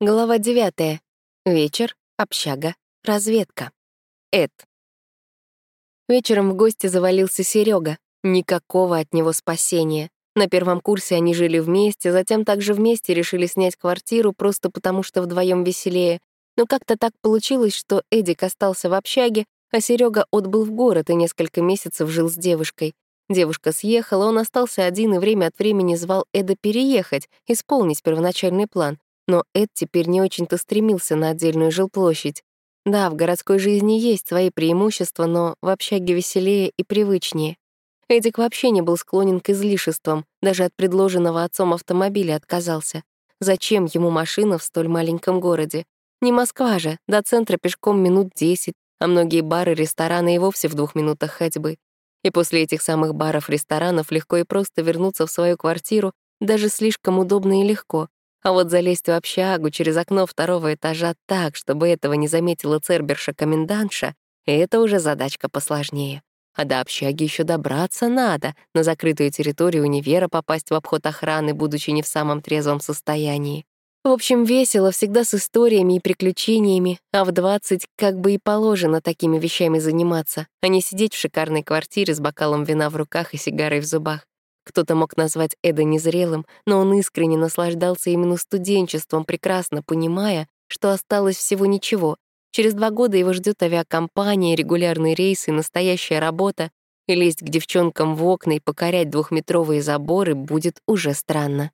Глава 9. Вечер, общага, разведка. Эд. Вечером в гости завалился Серега. Никакого от него спасения. На первом курсе они жили вместе, затем также вместе решили снять квартиру просто потому, что вдвоем веселее. Но как-то так получилось, что Эдик остался в общаге, а Серега отбыл в город и несколько месяцев жил с девушкой. Девушка съехала, он остался один и время от времени звал Эда переехать, исполнить первоначальный план. Но Эд теперь не очень-то стремился на отдельную жилплощадь. Да, в городской жизни есть свои преимущества, но в общаге веселее и привычнее. Эдик вообще не был склонен к излишествам, даже от предложенного отцом автомобиля отказался. Зачем ему машина в столь маленьком городе? Не Москва же, до центра пешком минут десять, а многие бары, рестораны и вовсе в двух минутах ходьбы. И после этих самых баров-ресторанов легко и просто вернуться в свою квартиру, даже слишком удобно и легко. А вот залезть в общагу через окно второго этажа так, чтобы этого не заметила церберша-комендантша, это уже задачка посложнее. А до общаги еще добраться надо, на закрытую территорию универа попасть в обход охраны, будучи не в самом трезвом состоянии. В общем, весело, всегда с историями и приключениями, а в 20 как бы и положено такими вещами заниматься, а не сидеть в шикарной квартире с бокалом вина в руках и сигарой в зубах. Кто-то мог назвать Эда незрелым, но он искренне наслаждался именно студенчеством, прекрасно понимая, что осталось всего ничего. Через два года его ждет авиакомпания, регулярные рейсы, настоящая работа, и лезть к девчонкам в окна и покорять двухметровые заборы будет уже странно.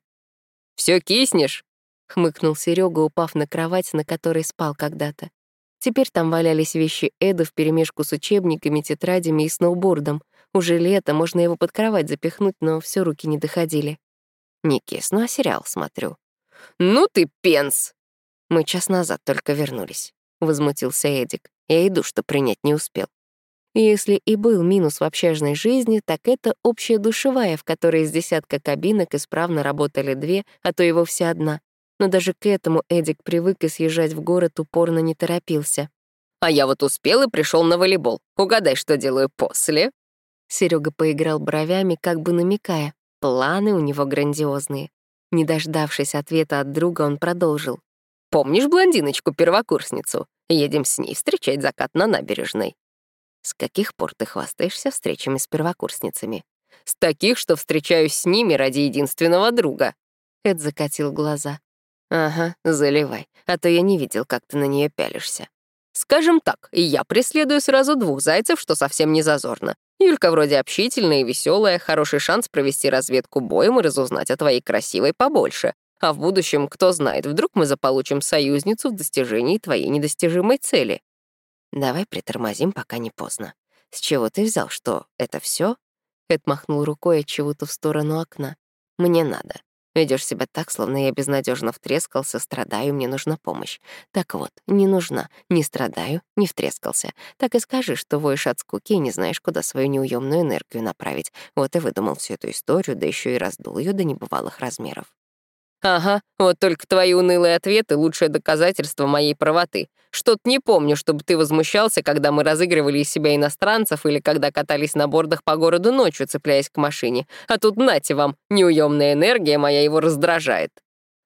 Все киснешь?» — хмыкнул Серега, упав на кровать, на которой спал когда-то. Теперь там валялись вещи Эда вперемешку с учебниками, тетрадями и сноубордом — уже лето, можно его под кровать запихнуть, но все руки не доходили. Не кисну, а сериал смотрю. «Ну ты пенс!» Мы час назад только вернулись, — возмутился Эдик. Я иду, что принять не успел. Если и был минус в общажной жизни, так это общая душевая, в которой из десятка кабинок исправно работали две, а то и вовсе одна. Но даже к этому Эдик привык и съезжать в город упорно не торопился. «А я вот успел и пришел на волейбол. Угадай, что делаю после?» Серега поиграл бровями, как бы намекая. Планы у него грандиозные. Не дождавшись ответа от друга, он продолжил. «Помнишь блондиночку-первокурсницу? Едем с ней встречать закат на набережной». «С каких пор ты хвастаешься встречами с первокурсницами?» «С таких, что встречаюсь с ними ради единственного друга». Эд закатил глаза. «Ага, заливай, а то я не видел, как ты на нее пялишься». «Скажем так, я преследую сразу двух зайцев, что совсем не зазорно. Юлька вроде общительная и веселая, хороший шанс провести разведку боем и разузнать о твоей красивой побольше. А в будущем, кто знает, вдруг мы заполучим союзницу в достижении твоей недостижимой цели. Давай притормозим, пока не поздно. С чего ты взял, что это все? Эд махнул рукой от чего-то в сторону окна. Мне надо. Ведешь себя так, словно я безнадежно втрескался, страдаю, мне нужна помощь. Так вот, не нужна, не страдаю, не втрескался. Так и скажи, что воешь от скуки и не знаешь, куда свою неуемную энергию направить. Вот и выдумал всю эту историю, да еще и раздул ее до небывалых размеров. Ага, вот только твои унылые ответы — лучшее доказательство моей правоты. Что-то не помню, чтобы ты возмущался, когда мы разыгрывали из себя иностранцев или когда катались на бордах по городу ночью, цепляясь к машине. А тут, нате вам, неуемная энергия моя его раздражает.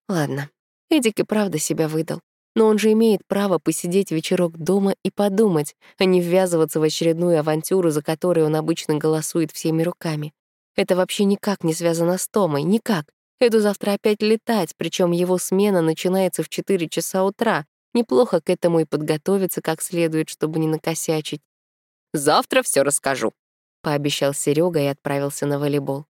Ладно, Эдик и правда себя выдал. Но он же имеет право посидеть вечерок дома и подумать, а не ввязываться в очередную авантюру, за которой он обычно голосует всеми руками. Это вообще никак не связано с Томой, никак. Эду завтра опять летать, причем его смена начинается в 4 часа утра. Неплохо к этому и подготовиться как следует, чтобы не накосячить. «Завтра все расскажу», — пообещал Серега и отправился на волейбол.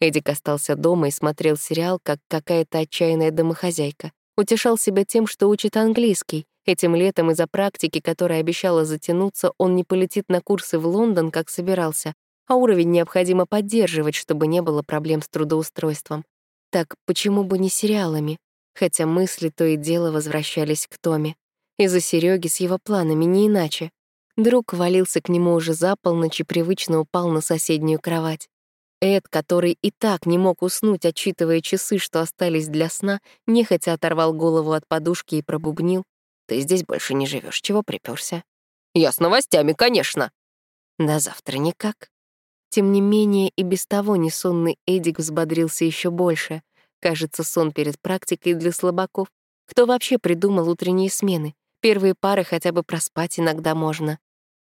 Эдик остался дома и смотрел сериал, как какая-то отчаянная домохозяйка. Утешал себя тем, что учит английский. Этим летом из-за практики, которая обещала затянуться, он не полетит на курсы в Лондон, как собирался, а уровень необходимо поддерживать, чтобы не было проблем с трудоустройством. Так почему бы не сериалами? Хотя мысли то и дело возвращались к Томе. Из-за Сереги с его планами не иначе. Друг валился к нему уже за полночь и привычно упал на соседнюю кровать. Эд, который и так не мог уснуть, отчитывая часы, что остались для сна, нехотя оторвал голову от подушки и пробубнил. «Ты здесь больше не живешь, чего приперся? «Я с новостями, конечно». «До завтра никак». Тем не менее, и без того несонный Эдик взбодрился еще больше. Кажется, сон перед практикой для слабаков. Кто вообще придумал утренние смены? Первые пары хотя бы проспать иногда можно.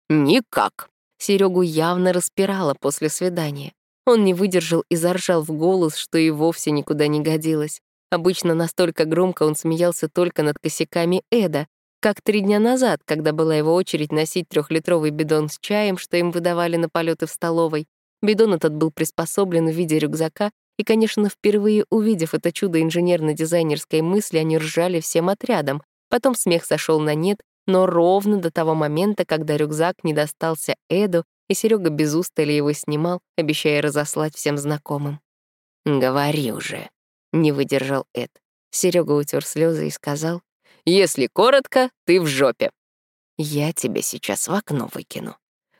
Никак. Серегу явно распирало после свидания. Он не выдержал и заржал в голос, что и вовсе никуда не годилось. Обычно настолько громко он смеялся только над косяками Эда, как три дня назад, когда была его очередь носить трехлитровый бидон с чаем, что им выдавали на полеты в столовой. Бидон этот был приспособлен в виде рюкзака, и, конечно, впервые увидев это чудо инженерно-дизайнерской мысли, они ржали всем отрядом. Потом смех сошел на нет, но ровно до того момента, когда рюкзак не достался Эду, и Серега без устали его снимал, обещая разослать всем знакомым. «Говори уже», — не выдержал Эд. Серега утер слезы и сказал, «Если коротко, ты в жопе». «Я тебя сейчас в окно выкину».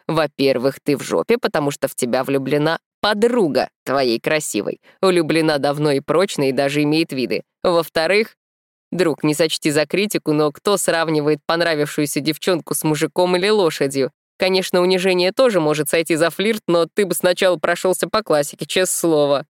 «Во-первых, ты в жопе, потому что в тебя влюблена подруга твоей красивой. Влюблена давно и прочно и даже имеет виды. Во-вторых, друг, не сочти за критику, но кто сравнивает понравившуюся девчонку с мужиком или лошадью? Конечно, унижение тоже может сойти за флирт, но ты бы сначала прошелся по классике, честное слово.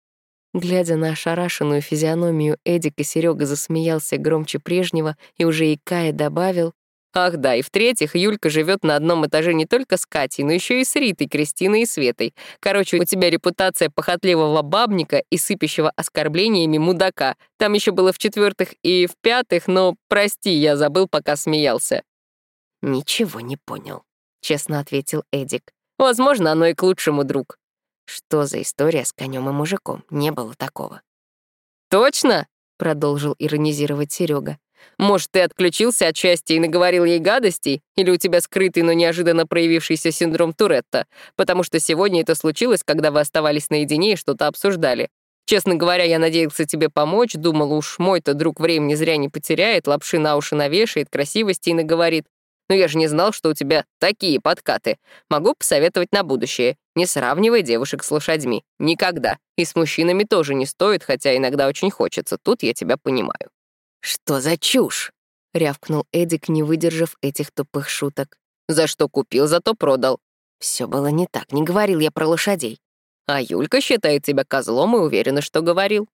Глядя на ошарашенную физиономию Эдик и Серега засмеялся громче прежнего и уже икая добавил, Ах да, и в-третьих, Юлька живет на одном этаже не только с Катей, но еще и с Ритой, Кристиной и Светой. Короче, у тебя репутация похотливого бабника и сыпящего оскорблениями мудака. Там еще было в-четвертых и в-пятых, но, прости, я забыл, пока смеялся». «Ничего не понял», — честно ответил Эдик. «Возможно, оно и к лучшему, друг». «Что за история с конем и мужиком? Не было такого». «Точно?» — продолжил иронизировать Серега. Может, ты отключился от счастья и наговорил ей гадостей? Или у тебя скрытый, но неожиданно проявившийся синдром Туретта? Потому что сегодня это случилось, когда вы оставались наедине и что-то обсуждали. Честно говоря, я надеялся тебе помочь, думал, уж мой-то друг времени зря не потеряет, лапши на уши навешает, красивостей наговорит. Но я же не знал, что у тебя такие подкаты. Могу посоветовать на будущее. Не сравнивай девушек с лошадьми. Никогда. И с мужчинами тоже не стоит, хотя иногда очень хочется. Тут я тебя понимаю. «Что за чушь?» — рявкнул Эдик, не выдержав этих тупых шуток. «За что купил, зато продал». Все было не так, не говорил я про лошадей. А Юлька считает тебя козлом и уверена, что говорил.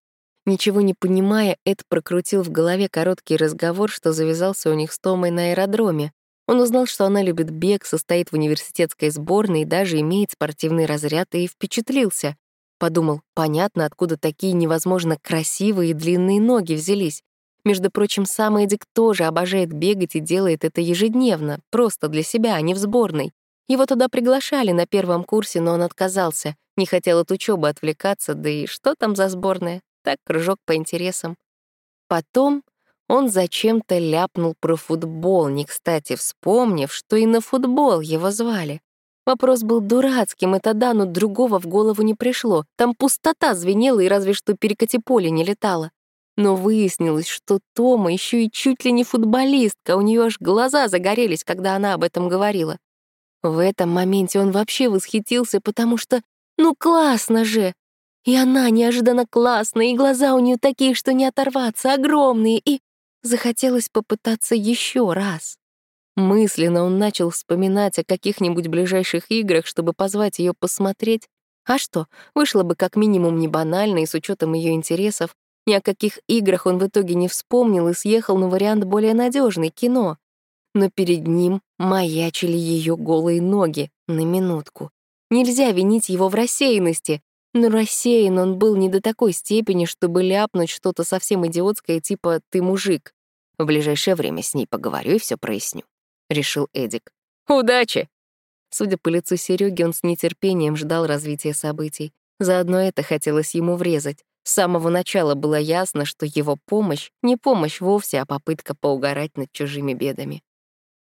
Ничего не понимая, Эд прокрутил в голове короткий разговор, что завязался у них с Томой на аэродроме. Он узнал, что она любит бег, состоит в университетской сборной и даже имеет спортивный разряд, и впечатлился. Подумал, понятно, откуда такие невозможно красивые и длинные ноги взялись. Между прочим, сам Эдик тоже обожает бегать и делает это ежедневно, просто для себя, а не в сборной. Его туда приглашали на первом курсе, но он отказался, не хотел от учебы отвлекаться, да и что там за сборная? Так, кружок по интересам. Потом он зачем-то ляпнул про футбол, не кстати вспомнив, что и на футбол его звали. Вопрос был дурацким, это да, но другого в голову не пришло. Там пустота звенела и разве что перекати поле не летала. Но выяснилось, что Тома еще и чуть ли не футболистка, у нее аж глаза загорелись, когда она об этом говорила. В этом моменте он вообще восхитился, потому что, ну классно же! И она неожиданно классная, и глаза у нее такие, что не оторваться, огромные, и захотелось попытаться еще раз. Мысленно он начал вспоминать о каких-нибудь ближайших играх, чтобы позвать ее посмотреть. А что, вышло бы как минимум не банально и с учетом ее интересов, ни о каких играх он в итоге не вспомнил и съехал на вариант более надежный — кино. Но перед ним маячили ее голые ноги на минутку. Нельзя винить его в рассеянности, но рассеян он был не до такой степени, чтобы ляпнуть что-то совсем идиотское, типа «ты мужик». В ближайшее время с ней поговорю и все проясню, — решил Эдик. «Удачи!» Судя по лицу Сереги, он с нетерпением ждал развития событий. Заодно это хотелось ему врезать. С самого начала было ясно, что его помощь — не помощь вовсе, а попытка поугарать над чужими бедами.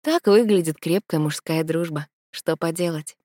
Так выглядит крепкая мужская дружба. Что поделать?